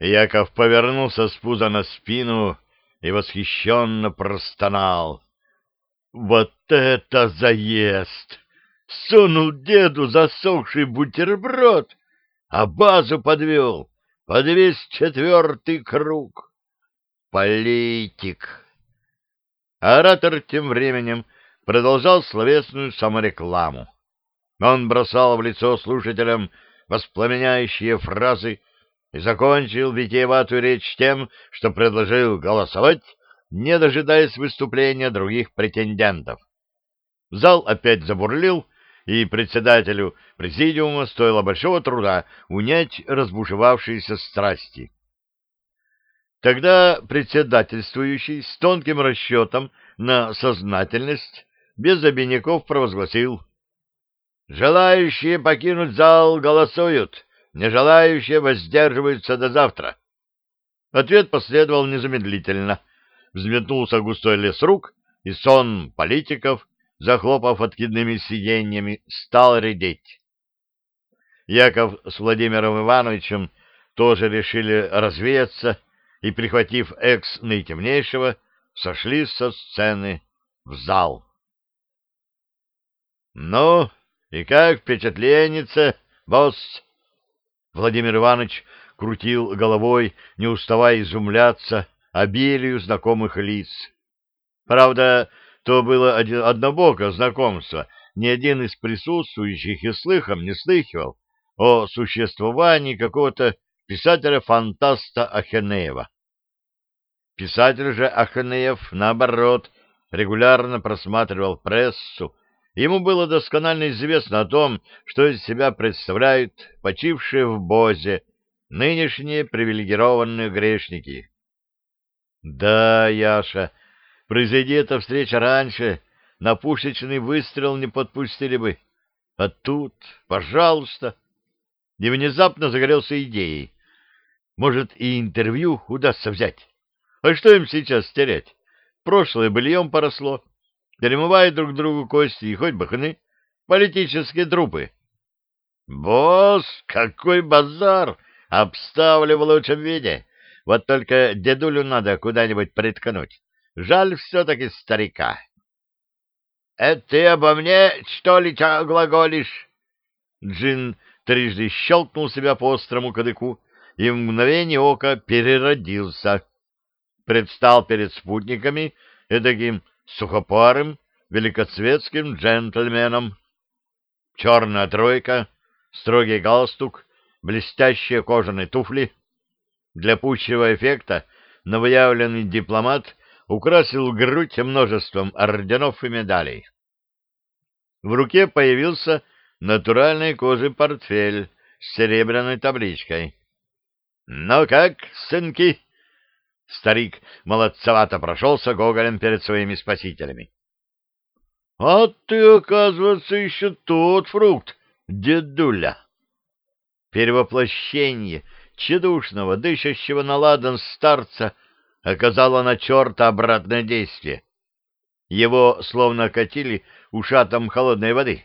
Яков повернулся с пуза на спину и восхищенно простонал. «Вот это заезд!» Сунул деду засохший бутерброд, а базу подвел под весь четвертый круг. Политик. Оратор тем временем продолжал словесную саморекламу. Он бросал в лицо слушателям воспламеняющие фразы и закончил витиеватую речь тем, что предложил голосовать, не дожидаясь выступления других претендентов. Зал опять забурлил, и председателю президиума стоило большого труда унять разбушевавшиеся страсти. Тогда председательствующий с тонким расчетом на сознательность без обиняков провозгласил «Желающие покинуть зал голосуют, не желающие воздерживаются до завтра». Ответ последовал незамедлительно. Взметнулся густой лес рук, и сон политиков захлопав откидными сиденьями, стал редеть. Яков с Владимиром Ивановичем тоже решили развеяться и, прихватив экс наитемнейшего, сошли со сцены в зал. — Ну, и как впечатленница, босс? Владимир Иванович крутил головой, не уставая изумляться обилию знакомых лиц. Правда, то было однобокое знакомство. Ни один из присутствующих и слыхом не слыхивал о существовании какого-то писателя-фантаста Ахенеева. Писатель же Ахенеев, наоборот, регулярно просматривал прессу. Ему было досконально известно о том, что из себя представляют почившие в Бозе нынешние привилегированные грешники. Да, Яша, Произойди эта встреча раньше, на пушечный выстрел не подпустили бы. А тут, пожалуйста. И внезапно загорелся идеей. Может, и интервью удастся взять. А что им сейчас терять? Прошлое быльем поросло. Перемывают друг другу кости и хоть бы хны. Политические трупы. Босс, какой базар! Обставлю в лучшем виде. Вот только дедулю надо куда-нибудь приткнуть. Жаль все-таки старика. — Это ты обо мне, что ли, глаголишь? Джин трижды щелкнул себя по острому кадыку и в мгновение ока переродился. Предстал перед спутниками таким сухопарым, великоцветским джентльменом. Черная тройка, строгий галстук, блестящие кожаные туфли. Для пущего эффекта новоявленный дипломат украсил грудь множеством орденов и медалей. В руке появился натуральный кожи портфель с серебряной табличкой. — Ну как, сынки? Старик молодцевато прошелся гоголем перед своими спасителями. — А ты, оказывается, еще тот фрукт, дедуля! Перевоплощение чедушного, дышащего на ладан старца — оказало на черта обратное действие. Его словно катили ушатом холодной воды.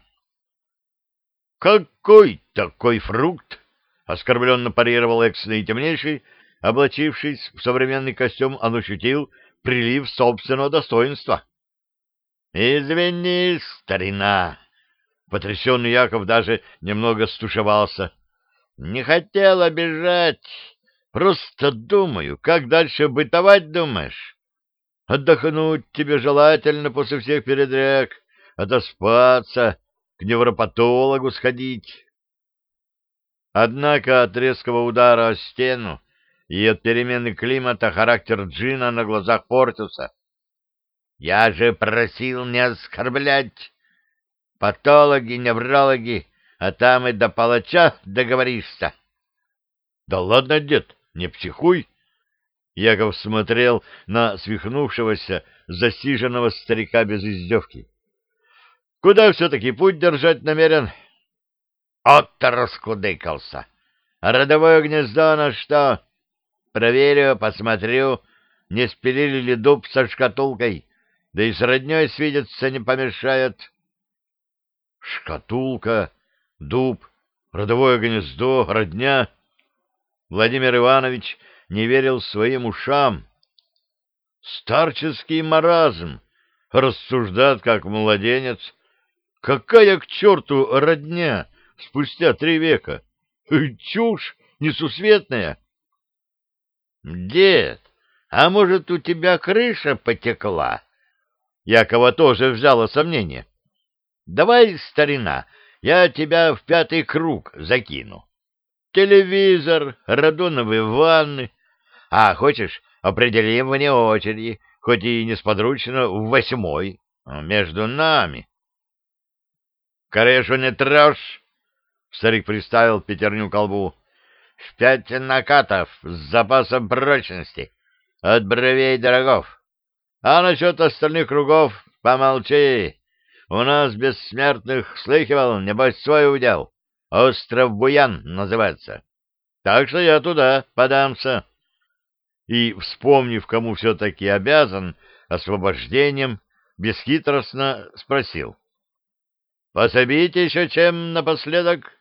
«Какой такой фрукт?» — оскорбленно парировал экс наитемнейший, облачившись в современный костюм, он ощутил прилив собственного достоинства. «Извини, старина!» Потрясенный Яков даже немного стушевался. «Не хотел обижать, Просто думаю, как дальше бытовать думаешь? Отдохнуть тебе желательно после всех передряг, отоспаться, к невропатологу сходить. Однако от резкого удара о стену и от перемены климата характер джина на глазах портился. Я же просил не оскорблять. Патологи, неврологи, а там и до палача договоришься. Да ладно, дед, не психуй. Яков смотрел на свихнувшегося, засиженного старика без издевки. — Куда все-таки путь держать намерен? — От-то раскудыкался. Родовое гнездо на что? Проверю, посмотрю, не спилили ли дуб со шкатулкой, да и с родней свидеться не помешает. Шкатулка, дуб, родовое гнездо, родня — Владимир Иванович не верил своим ушам. Старческий маразм, рассуждает как младенец. Какая к черту родня спустя три века? Чушь несусветная. Дед, а может, у тебя крыша потекла? Якова тоже взяла сомнение. Давай, старина, я тебя в пятый круг закину. Телевизор, радоновые ванны. А, хочешь, определим вне очереди, хоть и несподручно, в восьмой, между нами. Корешу не трожь, старик приставил пятерню колбу. В пять накатов с запасом прочности, от бровей до рогов. А насчет остальных кругов помолчи. У нас бессмертных слыхивал, небось, свой удел. Остров Буян называется. Так что я туда подамся. И, вспомнив, кому все-таки обязан освобождением, бесхитростно спросил. — Пособите еще чем напоследок?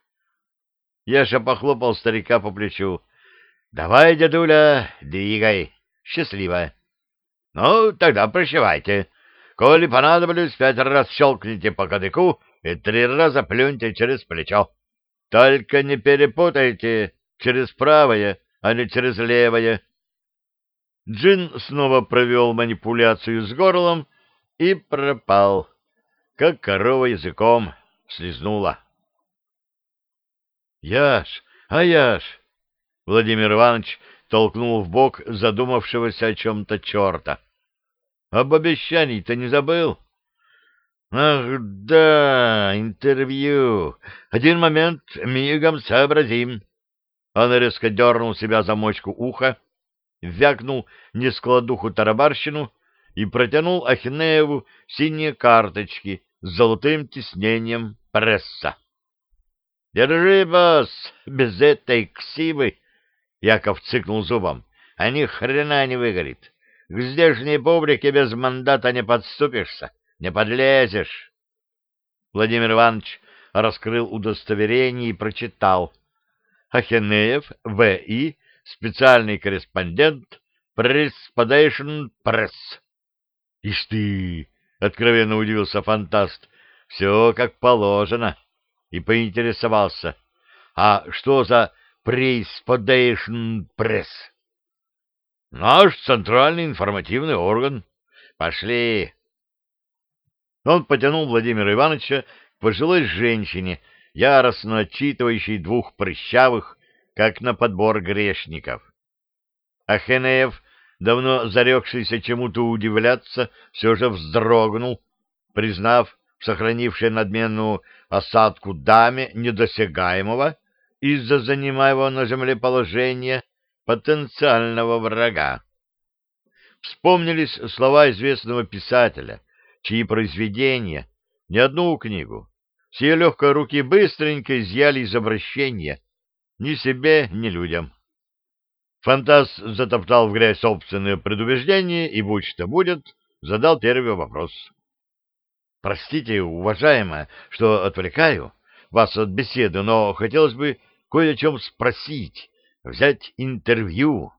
Яша похлопал старика по плечу. — Давай, дедуля, двигай. Счастливо. — Ну, тогда прощавайте. Коли понадоблюсь, пять раз щелкните по кадыку и три раза плюньте через плечо. Только не перепутайте через правое, а не через левое. Джин снова провел манипуляцию с горлом и пропал, как корова языком слезнула. — Яш, а Яш! — Владимир Иванович толкнул в бок задумавшегося о чем-то черта. — Об обещании-то не забыл? — Ах, да, интервью. Один момент, мигом сообразим. Он резко дернул себя за мочку уха, вякнул нескладуху тарабарщину и протянул Ахинееву синие карточки с золотым тиснением пресса. — Держи, босс, без этой ксивы! — Яков цыкнул зубом. — А ни хрена не выгорит. К здешней публике без мандата не подступишься. Не подлезешь. Владимир Иванович раскрыл удостоверение и прочитал. Ахинеев В.И., специальный корреспондент, Преисподейшн Пресс. Ишь ты! — откровенно удивился фантаст. — Все как положено. И поинтересовался. — А что за Преисподейшн Пресс? — Наш центральный информативный орган. Пошли. Он потянул Владимира Ивановича к пожилой женщине, яростно отчитывающей двух прыщавых, как на подбор грешников. Ахинеев, давно зарекшийся чему-то удивляться, все же вздрогнул, признав сохранившей надменную осадку даме недосягаемого из-за занимаемого на земле положения потенциального врага. Вспомнились слова известного писателя — чьи произведения, ни одну книгу, ее легкой руки быстренько изъяли из обращения ни себе, ни людям. Фантаз затоптал в грязь собственное предубеждение и, будь что будет, задал первый вопрос. — Простите, уважаемая, что отвлекаю вас от беседы, но хотелось бы кое о чем спросить, взять интервью.